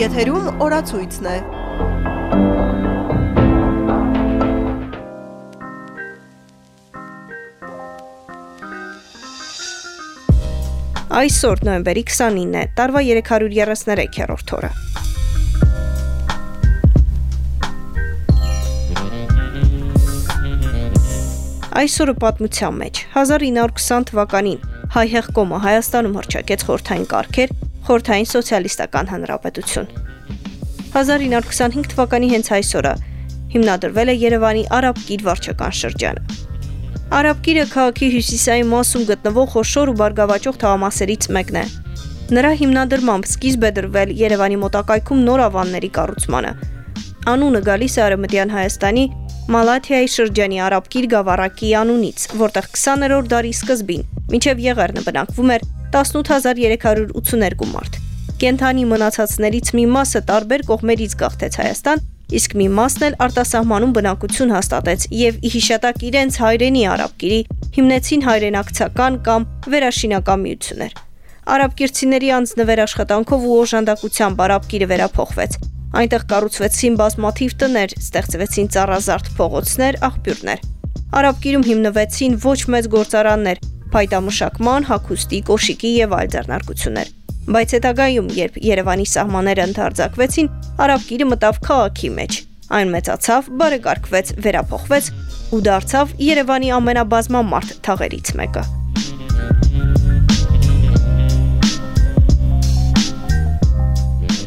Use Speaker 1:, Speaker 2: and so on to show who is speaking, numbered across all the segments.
Speaker 1: Եթերում օրացույցն է։
Speaker 2: Այսօր նոյեմբերի 29-ն է, տարվա 333-րդ օրը։ Այսօրը պատմության մեջ 1920 թվականին հայ հեղկոմը Հայաստանում հրճակեց խորթային կարգեր, խորթային սոցիալիստական հանրապետություն։ 1925 թվականի հենց այսօրը հիմնադրվել է Երևանի Արաբ Կիր վարչական շրջանը։ Արաբ Կիրը քաղաքի հյուսիսային մասում գտնվող խոշոր ու բարգավաճող թաղամասերից մեկն է։ Նրա հիմնադրմամբ սկիզբ է դրվել Երևանի մոտակայքում նոր ավանների կառուցմանը։ Անունը գալիս է Արևմտյան Հայաստանի Մալաթիայի շրջանի Արաբկիր գավառակի անունից, որտեղ 20-րդ դարի սկզբին մինչև Եղեռնը բնակվում էր 18382 մարդ։ Կենթանի մնացածներից մի մասը տարբեր կողմերից գաղթեց Հայաստան, իսկ մի մասն էլ արտասահմանում բնակություն հաստատեց եւ ի հիշատակ իրենց հայրենի արաբկիրի հիմնեցին հայրենակցական կամ վերաշինական միություններ։ Արաբկիրցիների անձնվեր աշխատանքով ու օժանդակությամբ արաբկիրը վերափոխվեց Այնտեղ կառուցվեցին բազմաթիվ տներ, ստեղծվեցին ծառազարդ փողոցներ, աղբյուրներ։ Արաբկիրում հիմնվեցին ոչ մեծ գործարաններ, փայտամշակման, հագուստի, կոշիկի եւ այլ ձեռնարկություններ։ Բայց հետագայում, երբ Երևանի սահմանները ընդարձակվեցին, Արաբկիրը մտավ քաղաքի մեջ։ Այն մեծացավ, բարեկարգվեց, վերափոխվեց ու դարձավ Երևանի ամենաբազմամարդ թաղերից մեկը։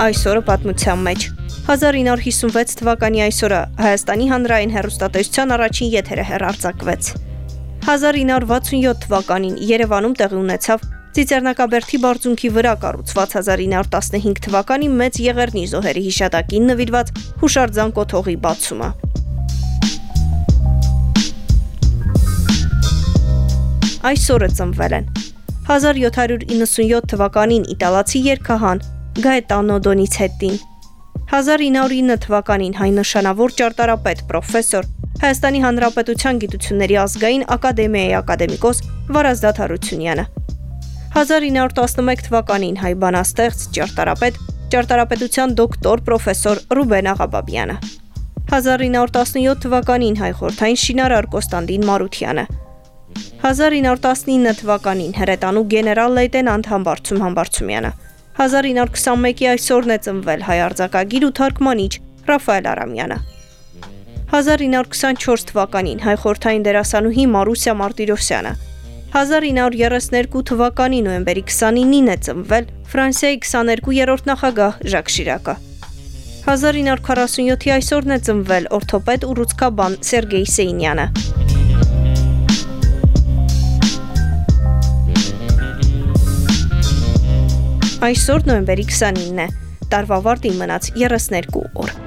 Speaker 2: Այսօրը պատմության մեջ 1956 թվականի այսօրը Հայաստանի հանրային հերոստատեսության առաջին եթերը հերարցակվեց։ 1967 թվականին Երևանում տեղի ունեցավ Ծիծեռնակաբերդի բարձունքի վրա կառուցված 1915 թվականի մեծ եղերնի զոհերի հիշատակին նվիրված հուշարձան կոթողի բացումը։ Այսօրը ծնվել են 1797 թվականին իտալացի երգահան Գաետանո Դոնիցետին 1909 թվականին հայ նշանավոր ճարտարապետ, պրոֆեսոր, Հայաստանի Հանրապետության Գիտությունների ազգային ակադեմիայի ակադեմիկոս Վարազդատ Հարությունյանը 1911 թվականին հայ բանաստեղծ, ճարտարապետ, ճարտարապետության դոկտոր, պրոֆեսոր Ռուբեն Աղաբաբյանը 1917 թվականին հայ խորթային շինարար Կոստանդին Մարությանը 1919 թվականին հրետանու գեներալ լեյտենանտ Համբարձում Համբարձումյանը 1921-ի այսօրն է ծնվել հայ արձակագիր ու թարգմանիչ Ռաֆայել Արամյանը։ 1924 թվականին հայ խորթային դերասանուհի Մարուսյա Մարտիրոսյանը 1932 թվականի նոյեմբերի 29-ին է ծնվել Ֆրանսիայի 22-րդ նախագահ Ժակ Շիրակը։ 1947-ի այսօրն է ծնվել օրթոպեդ ու ռուսկաբան Սերգեյ Սեյնյանը։ Այսօր նոյեմբերի 29-ն է։ Տարվա վարտին մնաց 32 օր։